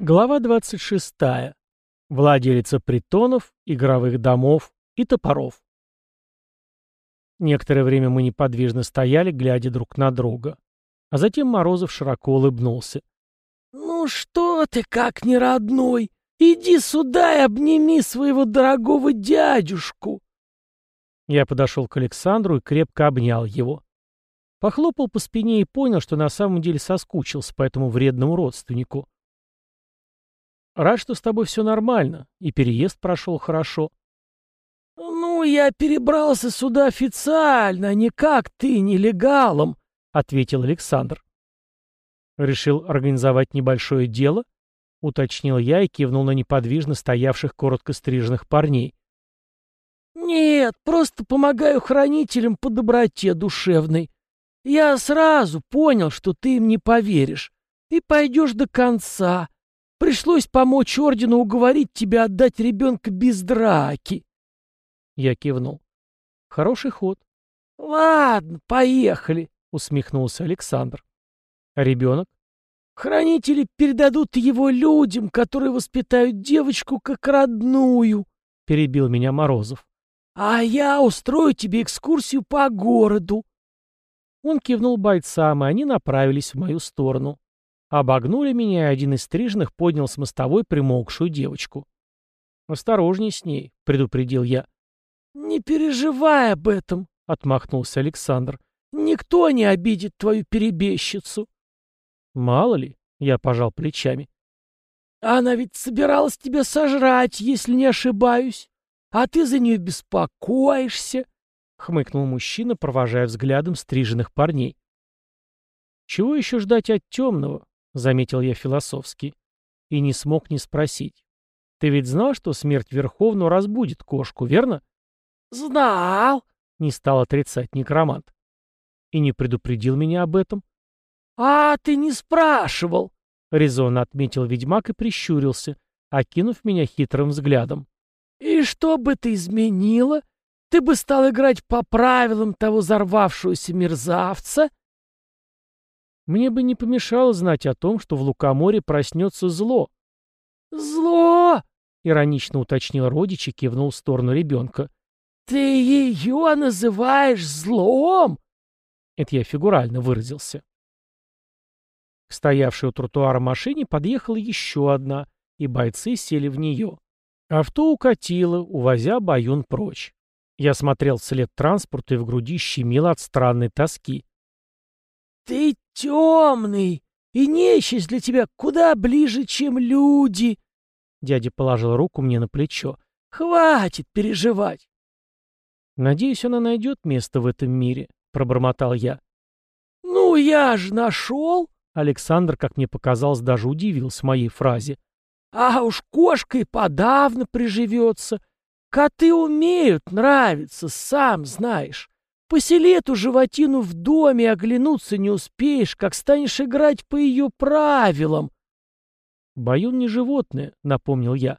Глава 26. Владелица притонов, игровых домов и топоров. Некоторое время мы неподвижно стояли, глядя друг на друга. А затем Морозов широко улыбнулся. «Ну что ты, как не родной? Иди сюда и обними своего дорогого дядюшку!» Я подошел к Александру и крепко обнял его. Похлопал по спине и понял, что на самом деле соскучился по этому вредному родственнику. Рад, что с тобой все нормально, и переезд прошел хорошо. «Ну, я перебрался сюда официально, а не как ты, нелегалом», — ответил Александр. «Решил организовать небольшое дело?» — уточнил я и кивнул на неподвижно стоявших коротко стриженных парней. «Нет, просто помогаю хранителям по доброте душевной. Я сразу понял, что ты им не поверишь, и пойдешь до конца, Пришлось помочь ордену уговорить тебя отдать ребенка без драки. Я кивнул. Хороший ход. Ладно, поехали, усмехнулся Александр. Ребенок? Хранители передадут его людям, которые воспитают девочку как родную, перебил меня Морозов. А я устрою тебе экскурсию по городу. Он кивнул бойцам, и они направились в мою сторону. Обогнули меня, и один из стрижных поднял с мостовой примолкшую девочку. «Осторожней с ней», — предупредил я. «Не переживай об этом», — отмахнулся Александр. «Никто не обидит твою перебежчицу». «Мало ли», — я пожал плечами. «Она ведь собиралась тебя сожрать, если не ошибаюсь. А ты за нее беспокоишься», — хмыкнул мужчина, провожая взглядом стриженных парней. «Чего еще ждать от темного? — заметил я философски. И не смог не спросить. «Ты ведь знал, что смерть Верховного разбудит кошку, верно?» «Знал!» — не стал отрицать некромант. «И не предупредил меня об этом?» «А ты не спрашивал!» — резонно отметил ведьмак и прищурился, окинув меня хитрым взглядом. «И что бы ты изменила? Ты бы стал играть по правилам того взорвавшегося мерзавца?» Мне бы не помешало знать о том, что в Лукоморе проснется зло. «Зло!» — иронично уточнил родич и кивнул в сторону ребенка. «Ты ее называешь злом?» Это я фигурально выразился. К стоявшей у тротуара машине подъехала еще одна, и бойцы сели в нее. Авто укатило, увозя Баюн прочь. Я смотрел вслед транспорта и в груди щемило от странной тоски. «Ты темный, и нечисть для тебя куда ближе, чем люди!» Дядя положил руку мне на плечо. «Хватит переживать!» «Надеюсь, она найдет место в этом мире», — пробормотал я. «Ну, я ж нашел!» Александр, как мне показалось, даже удивился моей фразе. «А уж кошкой подавно приживется. Коты умеют нравиться, сам знаешь. Посели эту животину в доме, оглянуться не успеешь, как станешь играть по ее правилам. Баюн не животное, напомнил я.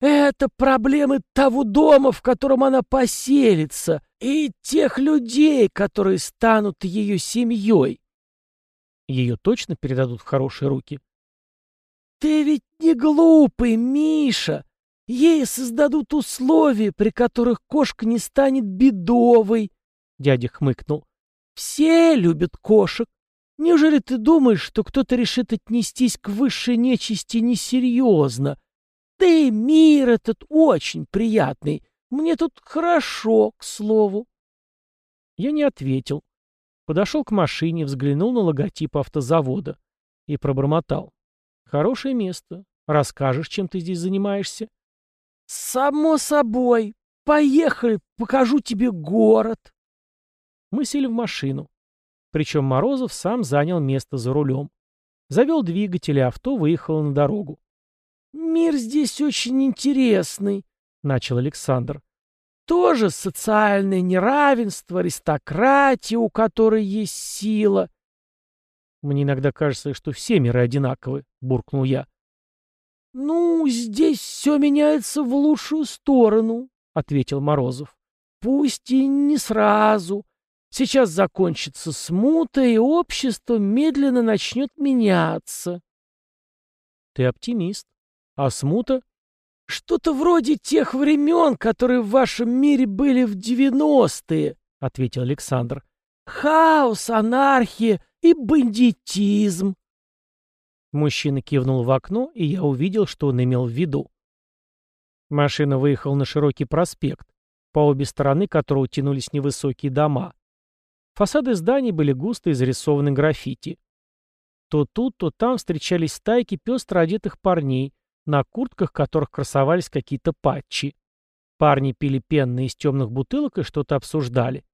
Это проблемы того дома, в котором она поселится, и тех людей, которые станут ее семьей. Ее точно передадут в хорошие руки? Ты ведь не глупый, Миша. Ей создадут условия, при которых кошка не станет бедовой, Дядя хмыкнул. «Все любят кошек. Неужели ты думаешь, что кто-то решит отнестись к высшей нечисти несерьезно? Да и мир этот очень приятный. Мне тут хорошо, к слову». Я не ответил. Подошел к машине, взглянул на логотип автозавода и пробормотал. «Хорошее место. Расскажешь, чем ты здесь занимаешься?» «Само собой. Поехали, покажу тебе город». Мы сели в машину. Причем Морозов сам занял место за рулем. Завел двигатель, и авто выехало на дорогу. «Мир здесь очень интересный», — начал Александр. «Тоже социальное неравенство, аристократия, у которой есть сила». «Мне иногда кажется, что все миры одинаковы», — буркнул я. «Ну, здесь все меняется в лучшую сторону», — ответил Морозов. «Пусть и не сразу, Сейчас закончится смута, и общество медленно начнет меняться. Ты оптимист. А смута? Что-то вроде тех времен, которые в вашем мире были в девяностые, ответил Александр. Хаос, анархия и бандитизм. Мужчина кивнул в окно, и я увидел, что он имел в виду. Машина выехала на широкий проспект, по обе стороны которого тянулись невысокие дома. Фасады зданий были густо изрисованы граффити. То тут, то там встречались стайки пестро одетых парней, на куртках которых красовались какие-то патчи. Парни пили пенные из темных бутылок и что-то обсуждали.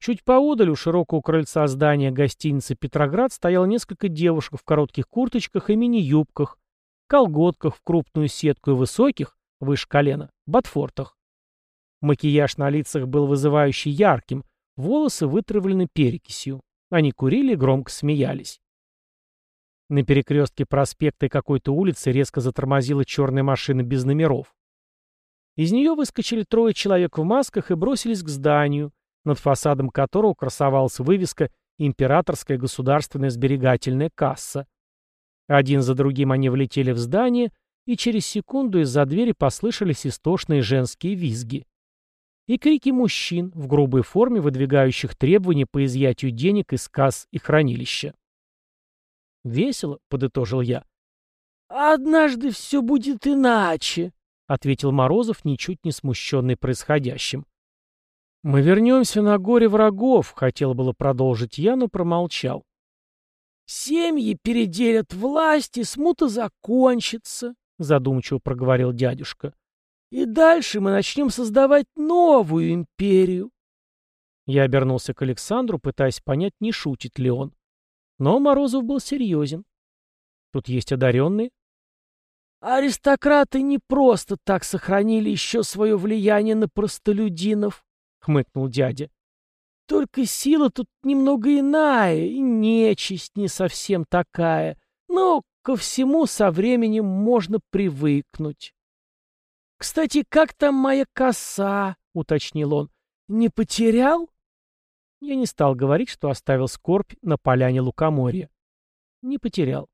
Чуть поодаль у широкого крыльца здания гостиницы «Петроград» стояло несколько девушек в коротких курточках и мини-юбках, колготках в крупную сетку и высоких, выше колена, ботфортах. Макияж на лицах был вызывающе ярким, волосы вытравлены перекисью. Они курили и громко смеялись. На перекрестке проспекта и какой-то улицы резко затормозила черная машина без номеров. Из нее выскочили трое человек в масках и бросились к зданию, над фасадом которого красовалась вывеска «Императорская государственная сберегательная касса». Один за другим они влетели в здание, и через секунду из-за двери послышались истошные женские визги. И крики мужчин в грубой форме, выдвигающих требования по изъятию денег из касс и хранилища. «Весело», — подытожил я. «Однажды все будет иначе», — ответил Морозов, ничуть не смущенный происходящим. «Мы вернемся на горе врагов», — хотел было продолжить я, но промолчал. «Семьи переделят власть, и смута закончится», — задумчиво проговорил дядюшка. «И дальше мы начнем создавать новую империю». Я обернулся к Александру, пытаясь понять, не шутит ли он. Но Морозов был серьезен. Тут есть одаренные. «Аристократы не просто так сохранили еще свое влияние на простолюдинов», — хмыкнул дядя. «Только сила тут немного иная, и нечисть не совсем такая, но ко всему со временем можно привыкнуть». «Кстати, как там моя коса?» — уточнил он. «Не потерял?» Я не стал говорить, что оставил скорбь на поляне лукоморья. Не потерял.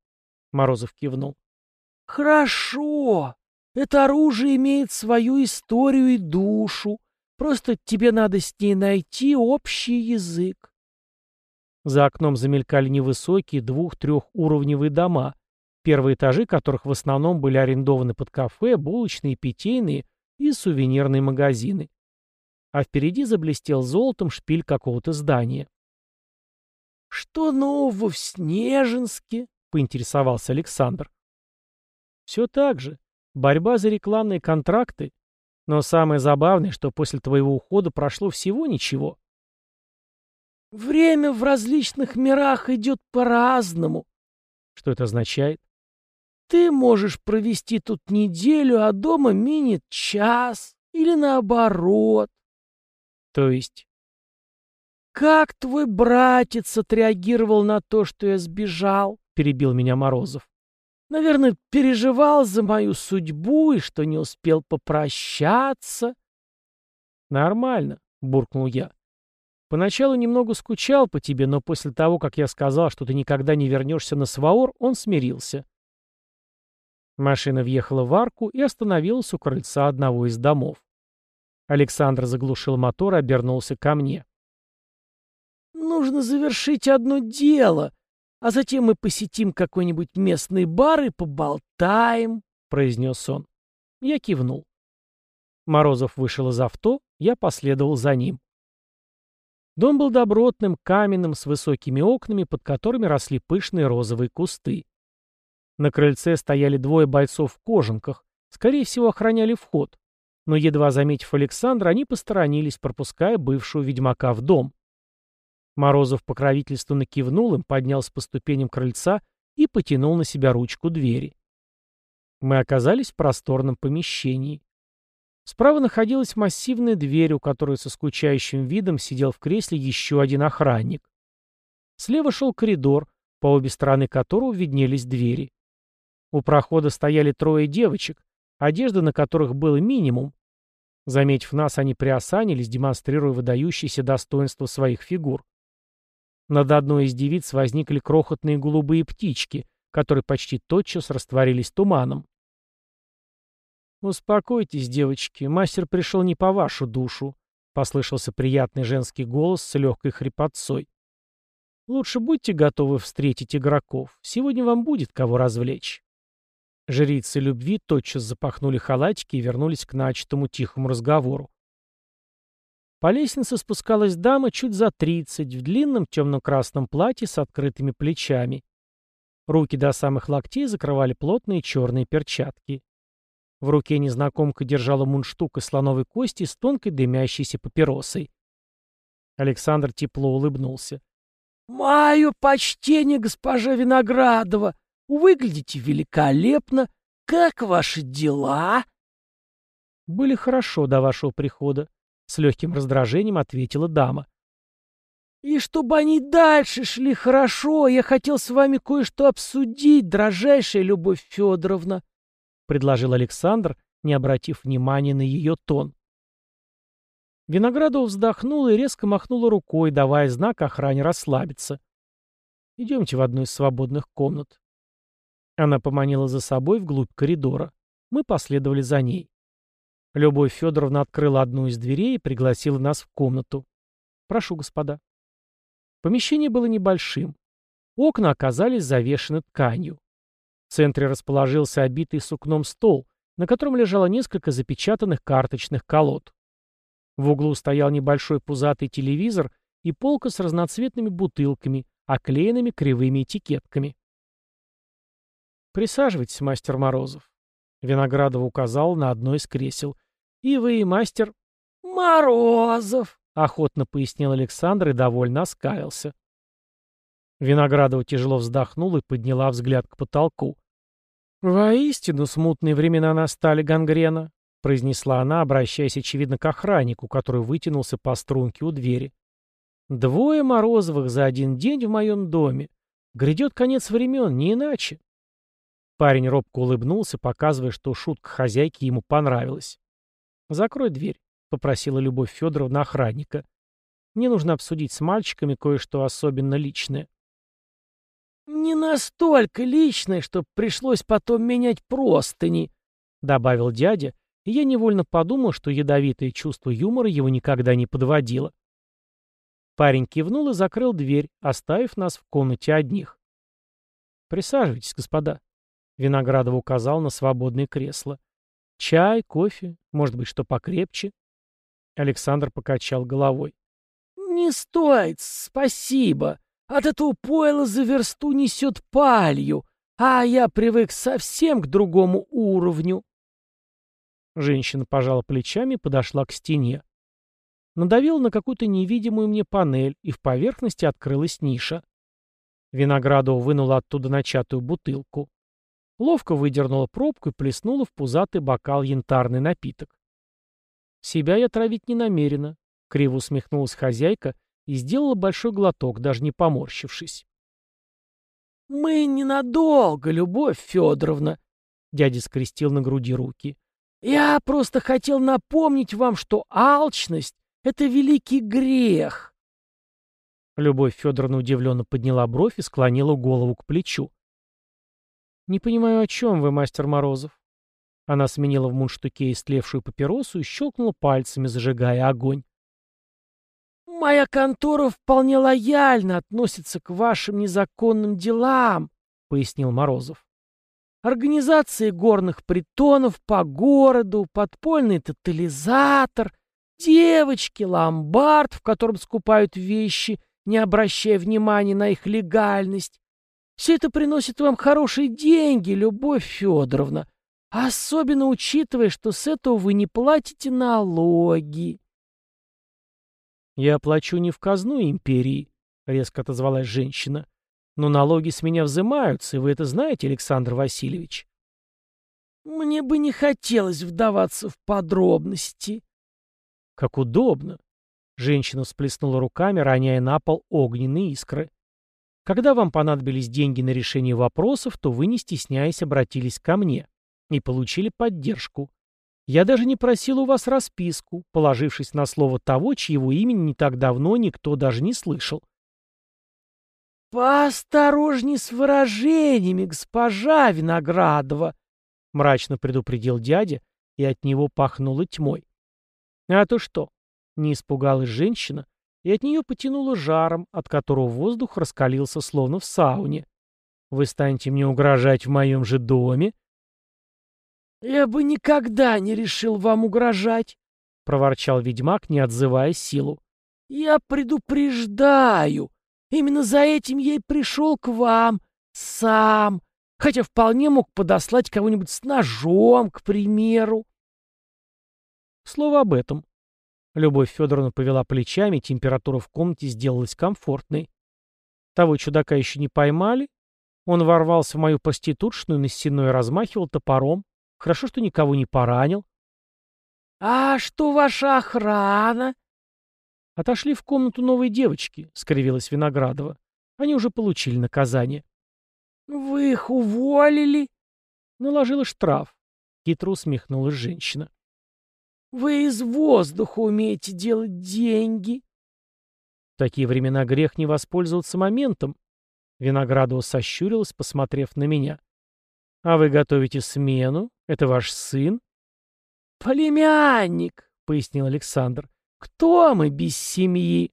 Морозов кивнул. Хорошо. Это оружие имеет свою историю и душу. Просто тебе надо с ней найти общий язык. За окном замелькали невысокие двух-трехуровневые дома, первые этажи которых в основном были арендованы под кафе, булочные, питейные и сувенирные магазины а впереди заблестел золотом шпиль какого-то здания. «Что нового в Снежинске?» — поинтересовался Александр. «Все так же. Борьба за рекламные контракты. Но самое забавное, что после твоего ухода прошло всего ничего». «Время в различных мирах идет по-разному». «Что это означает?» «Ты можешь провести тут неделю, а дома минит час. Или наоборот. То есть? Как твой братец отреагировал на то, что я сбежал? Перебил меня Морозов. Наверное, переживал за мою судьбу и что не успел попрощаться. Нормально, буркнул я. Поначалу немного скучал по тебе, но после того, как я сказал, что ты никогда не вернешься на Сваор, он смирился. Машина въехала в арку и остановилась у крыльца одного из домов. Александр заглушил мотор и обернулся ко мне. «Нужно завершить одно дело, а затем мы посетим какой-нибудь местный бар и поболтаем», — произнес он. Я кивнул. Морозов вышел из авто, я последовал за ним. Дом был добротным, каменным, с высокими окнами, под которыми росли пышные розовые кусты. На крыльце стояли двое бойцов в кожанках, скорее всего, охраняли вход но, едва заметив Александра, они посторонились, пропуская бывшего ведьмака в дом. Морозов покровительственно кивнул им, поднялся по ступеням крыльца и потянул на себя ручку двери. Мы оказались в просторном помещении. Справа находилась массивная дверь, у которой со скучающим видом сидел в кресле еще один охранник. Слева шел коридор, по обе стороны которого виднелись двери. У прохода стояли трое девочек, одежда на которых было минимум. Заметив нас, они приосанились, демонстрируя выдающиеся достоинства своих фигур. Над одной из девиц возникли крохотные голубые птички, которые почти тотчас растворились туманом. «Успокойтесь, девочки, мастер пришел не по вашу душу», — послышался приятный женский голос с легкой хрипотцой. «Лучше будьте готовы встретить игроков. Сегодня вам будет кого развлечь». Жрицы любви тотчас запахнули халатики и вернулись к начатому тихому разговору. По лестнице спускалась дама чуть за тридцать, в длинном темно-красном платье с открытыми плечами. Руки до самых локтей закрывали плотные черные перчатки. В руке незнакомка держала мундштук из слоновой кости с тонкой дымящейся папиросой. Александр тепло улыбнулся. «Мое почтение, госпожа Виноградова! Выглядите великолепно! Как ваши дела?» «Были хорошо до вашего прихода», — с легким раздражением ответила дама. «И чтобы они дальше шли хорошо, я хотел с вами кое-что обсудить, дрожайшая Любовь Федоровна», — предложил Александр, не обратив внимания на ее тон. Виноградов вздохнула и резко махнула рукой, давая знак охране расслабиться. «Идемте в одну из свободных комнат». Она поманила за собой вглубь коридора. Мы последовали за ней. Любовь Федоровна открыла одну из дверей и пригласила нас в комнату. «Прошу, господа». Помещение было небольшим. Окна оказались завешены тканью. В центре расположился обитый сукном стол, на котором лежало несколько запечатанных карточных колод. В углу стоял небольшой пузатый телевизор и полка с разноцветными бутылками, оклеенными кривыми этикетками. «Присаживайтесь, мастер Морозов». Виноградов указал на одно из кресел. «И вы, мастер...» «Морозов», — охотно пояснил Александр и довольно оскалился. Виноградова тяжело вздохнула и подняла взгляд к потолку. «Воистину смутные времена настали, гангрена», — произнесла она, обращаясь, очевидно, к охраннику, который вытянулся по струнке у двери. «Двое Морозовых за один день в моем доме. Грядет конец времен, не иначе». Парень робко улыбнулся, показывая, что шутка хозяйки ему понравилась. «Закрой дверь», — попросила Любовь Федоровна охранника. «Мне нужно обсудить с мальчиками кое-что особенно личное». «Не настолько личное, что пришлось потом менять простыни», — добавил дядя, и я невольно подумал, что ядовитое чувство юмора его никогда не подводило. Парень кивнул и закрыл дверь, оставив нас в комнате одних. «Присаживайтесь, господа», — Виноградов указал на свободное кресло. «Чай, кофе, может быть, что покрепче?» Александр покачал головой. «Не стоит, спасибо. От этого пойла за версту несет палью, а я привык совсем к другому уровню. Женщина пожала плечами и подошла к стене. Надавила на какую-то невидимую мне панель, и в поверхности открылась ниша. Виноградов вынула оттуда начатую бутылку. Ловко выдернула пробку и плеснула в пузатый бокал янтарный напиток. Себя я травить не намерена, — криво усмехнулась хозяйка и сделала большой глоток, даже не поморщившись. «Мы ненадолго, Любовь Федоровна», — дядя скрестил на груди руки. «Я просто хотел напомнить вам, что алчность — это великий грех». Любовь Федоровна удивленно подняла бровь и склонила голову к плечу. «Не понимаю, о чем вы, мастер Морозов?» Она сменила в мундштуке истлевшую папиросу и щелкнула пальцами, зажигая огонь. «Моя контора вполне лояльно относится к вашим незаконным делам», — пояснил Морозов. «Организации горных притонов по городу, подпольный тотализатор, девочки, ломбард, в котором скупают вещи, не обращая внимания на их легальность. Все это приносит вам хорошие деньги, Любовь Федоровна, особенно учитывая, что с этого вы не платите налоги». «Я плачу не в казну империи», — резко отозвалась женщина. «Но налоги с меня взимаются, и вы это знаете, Александр Васильевич». «Мне бы не хотелось вдаваться в подробности». «Как удобно!» Женщина всплеснула руками, роняя на пол огненные искры. «Когда вам понадобились деньги на решение вопросов, то вы, не стесняясь, обратились ко мне и получили поддержку. Я даже не просил у вас расписку, положившись на слово того, чьего имени не так давно никто даже не слышал. «Поосторожней с выражениями, госпожа Виноградова!» — мрачно предупредил дядя, и от него пахнуло тьмой. «А то что?» — не испугалась женщина, и от нее потянуло жаром, от которого воздух раскалился словно в сауне. «Вы станете мне угрожать в моем же доме?» «Я бы никогда не решил вам угрожать», — проворчал ведьмак, не отзывая силу. «Я предупреждаю. Именно за этим я и пришел к вам. Сам. Хотя вполне мог подослать кого-нибудь с ножом, к примеру». Слово об этом. Любовь Федоровна повела плечами, температура в комнате сделалась комфортной. Того чудака еще не поймали. Он ворвался в мою проститутшную, на стеной размахивал топором. Хорошо, что никого не поранил. «А что ваша охрана?» «Отошли в комнату новой девочки», — скривилась Виноградова. «Они уже получили наказание». «Вы их уволили?» Наложила штраф. Хитро усмехнулась женщина. «Вы из воздуха умеете делать деньги?» В такие времена грех не воспользоваться моментом. Виноградова сощурилась, посмотрев на меня. «А вы готовите смену? Это ваш сын?» «Племянник», — пояснил Александр. «Кто мы без семьи?»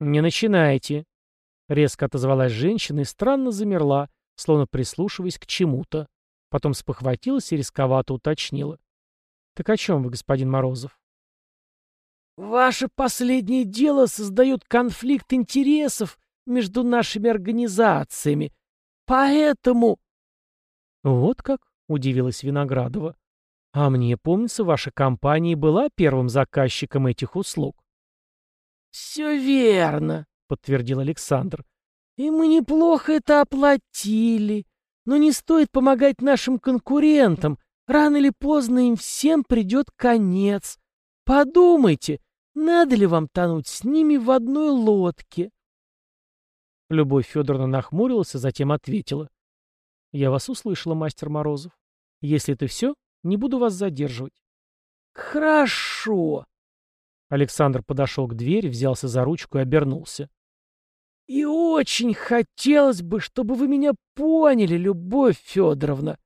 «Не начинайте», — резко отозвалась женщина и странно замерла, словно прислушиваясь к чему-то. Потом спохватилась и рисковато уточнила. «Так о чем вы, господин Морозов?» «Ваше последнее дело создает конфликт интересов между нашими организациями. Поэтому...» «Вот как?» — удивилась Виноградова. А мне, помнится, ваша компания была первым заказчиком этих услуг. «Все верно», — подтвердил Александр. «И мы неплохо это оплатили. Но не стоит помогать нашим конкурентам. Рано или поздно им всем придет конец. Подумайте, надо ли вам тонуть с ними в одной лодке?» Любовь Федоровна нахмурилась, а затем ответила. «Я вас услышала, мастер Морозов. Если это все, не буду вас задерживать. Хорошо. Александр подошел к двери, взялся за ручку и обернулся. И очень хотелось бы, чтобы вы меня поняли, Любовь Федоровна.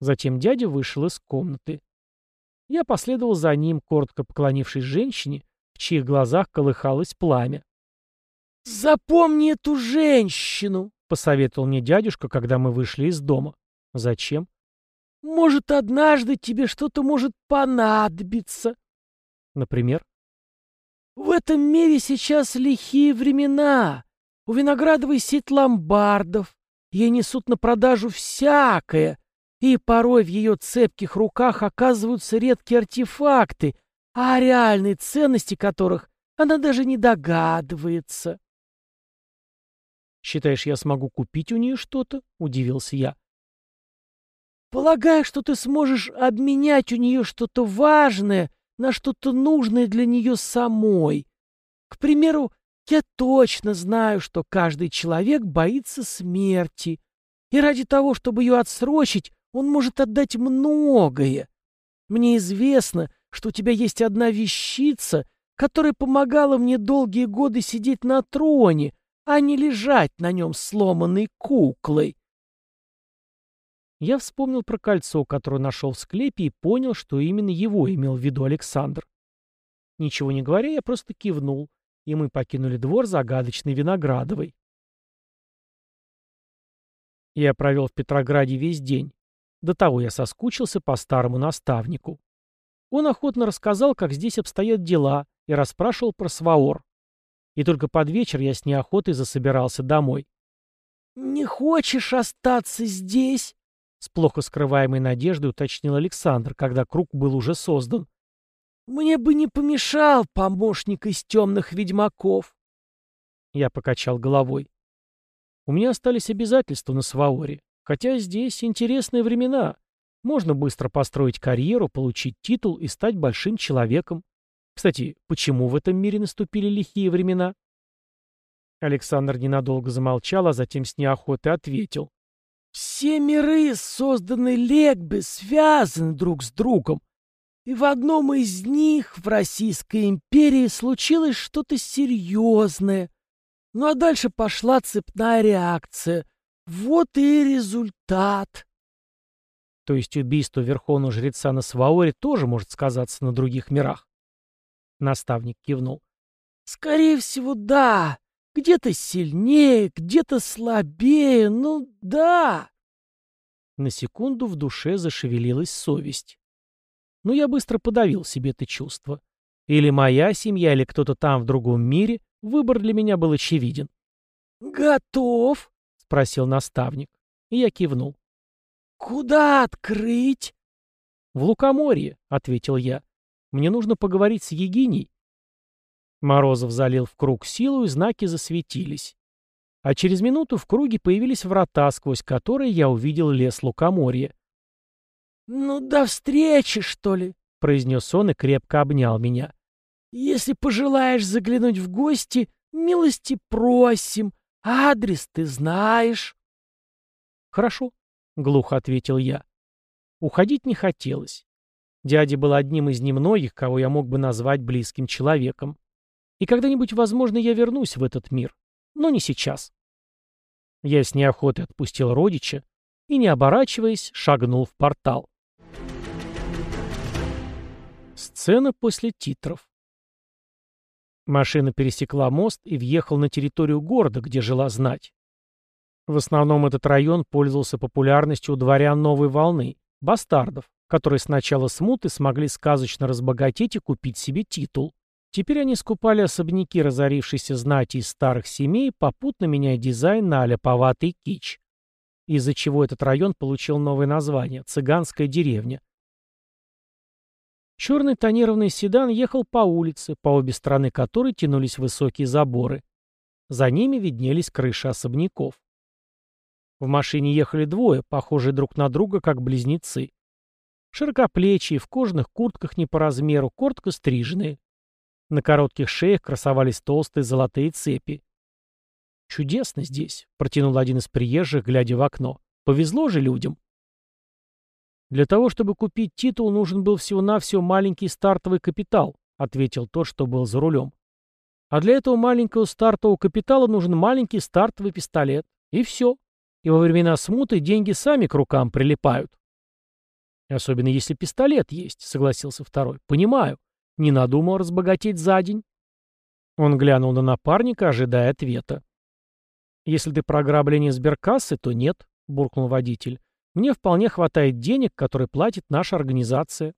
Затем дядя вышел из комнаты. Я последовал за ним, коротко поклонившись женщине, в чьих глазах колыхалось пламя. «Запомни эту женщину!» — посоветовал мне дядюшка, когда мы вышли из дома. «Зачем?» Может, однажды тебе что-то может понадобиться. Например? В этом мире сейчас лихие времена. У Виноградовой сеть ломбардов. Ей несут на продажу всякое. И порой в ее цепких руках оказываются редкие артефакты, а о реальной ценности которых она даже не догадывается. «Считаешь, я смогу купить у нее что-то?» — удивился я. Полагаю, что ты сможешь обменять у нее что-то важное на что-то нужное для нее самой. К примеру, я точно знаю, что каждый человек боится смерти, и ради того, чтобы ее отсрочить, он может отдать многое. Мне известно, что у тебя есть одна вещица, которая помогала мне долгие годы сидеть на троне, а не лежать на нем сломанной куклой. Я вспомнил про кольцо, которое нашел в склепе, и понял, что именно его имел в виду Александр. Ничего не говоря, я просто кивнул, и мы покинули двор загадочной Виноградовой. Я провел в Петрограде весь день. До того я соскучился по старому наставнику. Он охотно рассказал, как здесь обстоят дела, и расспрашивал про Сваор. И только под вечер я с неохотой засобирался домой. «Не хочешь остаться здесь?» С плохо скрываемой надеждой уточнил Александр, когда круг был уже создан. «Мне бы не помешал помощник из темных ведьмаков!» Я покачал головой. «У меня остались обязательства на Сваоре, хотя здесь интересные времена. Можно быстро построить карьеру, получить титул и стать большим человеком. Кстати, почему в этом мире наступили лихие времена?» Александр ненадолго замолчал, а затем с неохотой ответил. Все миры, созданные Легбе, связаны друг с другом. И в одном из них, в Российской империи, случилось что-то серьезное. Ну а дальше пошла цепная реакция. Вот и результат. То есть убийство верховного жреца на Сваоре тоже может сказаться на других мирах? Наставник кивнул. Скорее всего, да. Где-то сильнее, где-то слабее, ну да. На секунду в душе зашевелилась совесть. Но я быстро подавил себе это чувство. Или моя семья, или кто-то там в другом мире, выбор для меня был очевиден. «Готов?» — спросил наставник. И я кивнул. «Куда открыть?» «В Лукоморье», — ответил я. «Мне нужно поговорить с Егиней». Морозов залил в круг силу, и знаки засветились. А через минуту в круге появились врата, сквозь которые я увидел лес Лукоморья. «Ну, до встречи, что ли?» — произнес он и крепко обнял меня. «Если пожелаешь заглянуть в гости, милости просим. Адрес ты знаешь». «Хорошо», — глухо ответил я. Уходить не хотелось. Дядя был одним из немногих, кого я мог бы назвать близким человеком. И когда-нибудь, возможно, я вернусь в этот мир. Но не сейчас. Я с неохотой отпустил родича и, не оборачиваясь, шагнул в портал. Сцена после титров. Машина пересекла мост и въехала на территорию города, где жила знать. В основном этот район пользовался популярностью у дворян новой волны, бастардов, которые с начала смуты смогли сказочно разбогатеть и купить себе титул. Теперь они скупали особняки разорившейся знати из старых семей, попутно меняя дизайн на аляповатый кич. Из-за чего этот район получил новое название – «Цыганская деревня». Черный тонированный седан ехал по улице, по обе стороны которой тянулись высокие заборы. За ними виднелись крыши особняков. В машине ехали двое, похожие друг на друга, как близнецы. Широкоплечие, в кожаных куртках не по размеру, коротко стриженные. На коротких шеях красовались толстые золотые цепи. «Чудесно здесь», — протянул один из приезжих, глядя в окно. «Повезло же людям». «Для того, чтобы купить титул, нужен был всего-навсего маленький стартовый капитал», — ответил тот, что был за рулем. «А для этого маленького стартового капитала нужен маленький стартовый пистолет. И все. И во времена смуты деньги сами к рукам прилипают». «Особенно если пистолет есть», — согласился второй. «Понимаю. Не надумал разбогатеть за день?» Он глянул на напарника, ожидая ответа. «Если ты про ограбление сберкассы, то нет», — буркнул водитель. «Мне вполне хватает денег, которые платит наша организация».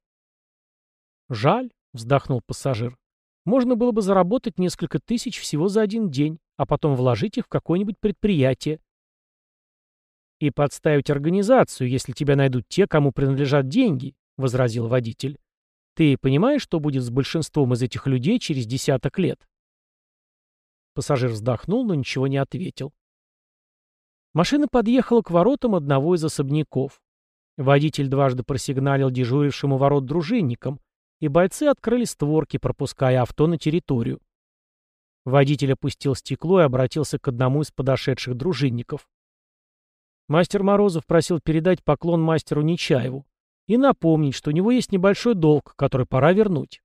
«Жаль», — вздохнул пассажир. «Можно было бы заработать несколько тысяч всего за один день, а потом вложить их в какое-нибудь предприятие». «И подставить организацию, если тебя найдут те, кому принадлежат деньги», — возразил водитель. Ты понимаешь, что будет с большинством из этих людей через десяток лет?» Пассажир вздохнул, но ничего не ответил. Машина подъехала к воротам одного из особняков. Водитель дважды просигналил дежурившему ворот дружинникам, и бойцы открыли створки, пропуская авто на территорию. Водитель опустил стекло и обратился к одному из подошедших дружинников. Мастер Морозов просил передать поклон мастеру Нечаеву и напомнить, что у него есть небольшой долг, который пора вернуть.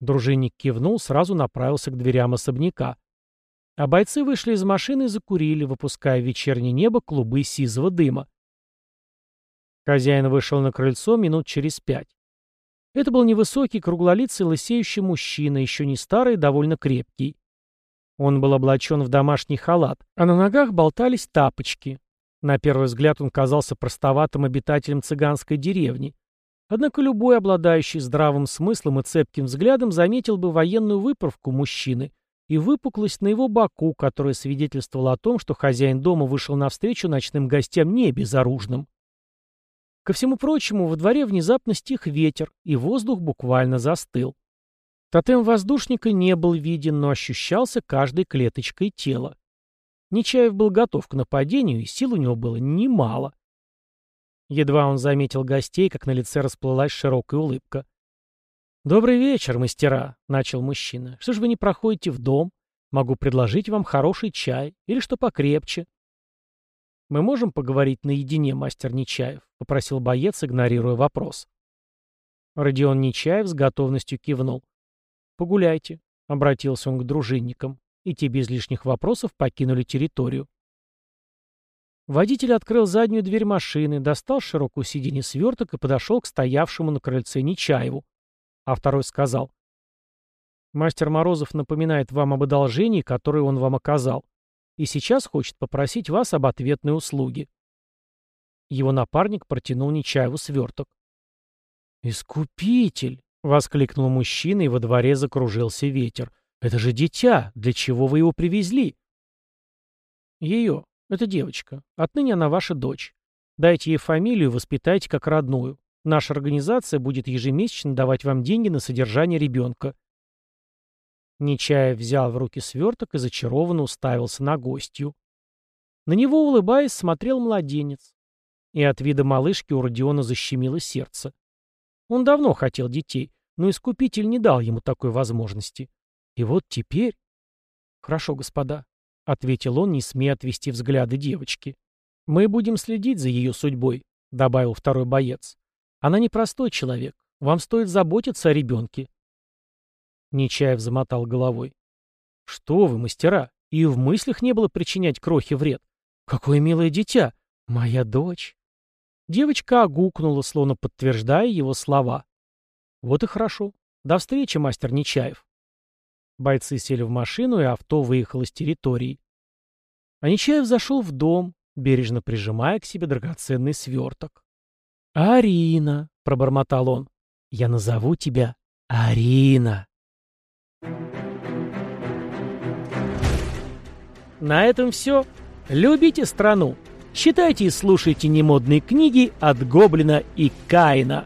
Дружинник кивнул, сразу направился к дверям особняка. А бойцы вышли из машины и закурили, выпуская в вечернее небо клубы сизого дыма. Хозяин вышел на крыльцо минут через пять. Это был невысокий, круглолицый, лысеющий мужчина, еще не старый довольно крепкий. Он был облачен в домашний халат, а на ногах болтались тапочки. На первый взгляд он казался простоватым обитателем цыганской деревни. Однако любой, обладающий здравым смыслом и цепким взглядом, заметил бы военную выправку мужчины и выпуклость на его боку, которая свидетельствовала о том, что хозяин дома вышел навстречу ночным гостям не безоружным. Ко всему прочему, во дворе внезапно стих ветер, и воздух буквально застыл. Тотем воздушника не был виден, но ощущался каждой клеточкой тела. Нечаев был готов к нападению, и сил у него было немало. Едва он заметил гостей, как на лице расплылась широкая улыбка. «Добрый вечер, мастера», — начал мужчина. «Что ж вы не проходите в дом? Могу предложить вам хороший чай или что покрепче». «Мы можем поговорить наедине, мастер Нечаев?» — попросил боец, игнорируя вопрос. Родион Нечаев с готовностью кивнул. «Погуляйте», — обратился он к дружинникам. и те без лишних вопросов покинули территорию. Водитель открыл заднюю дверь машины, достал широкую сиденье сверток и подошел к стоявшему на крыльце Нечаеву. А второй сказал. «Мастер Морозов напоминает вам об одолжении, которое он вам оказал, и сейчас хочет попросить вас об ответной услуге». Его напарник протянул Нечаеву сверток. «Искупитель!» — воскликнул мужчина, и во дворе закружился ветер. «Это же дитя! Для чего вы его привезли?» «Ее. Это девочка. Отныне она ваша дочь. Дайте ей фамилию, воспитайте как родную. Наша организация будет ежемесячно давать вам деньги на содержание ребенка». Нечаев взял в руки сверток и зачарованно уставился на гостью. На него, улыбаясь, смотрел младенец. И от вида малышки у Родиона защемило сердце. Он давно хотел детей, но Искупитель не дал ему такой возможности. И вот теперь... Хорошо, господа, — ответил он, не смея отвести взгляды девочки. Мы будем следить за ее судьбой, — добавил второй боец. Она непростой человек. Вам стоит заботиться о ребенке. Нечаев замотал головой. Что вы, мастера, и в мыслях не было причинять крохе вред. Какое милое дитя! Моя дочь! Девочка огукнула, словно подтверждая его слова. Вот и хорошо. До встречи, мастер Нечаев. Бойцы сели в машину, и авто выехало с территории. А Нечаев зашел в дом, бережно прижимая к себе драгоценный сверток. «Арина», — пробормотал он, — «я назову тебя Арина». На этом все. Любите страну. Читайте и слушайте немодные книги от Гоблина и Каина.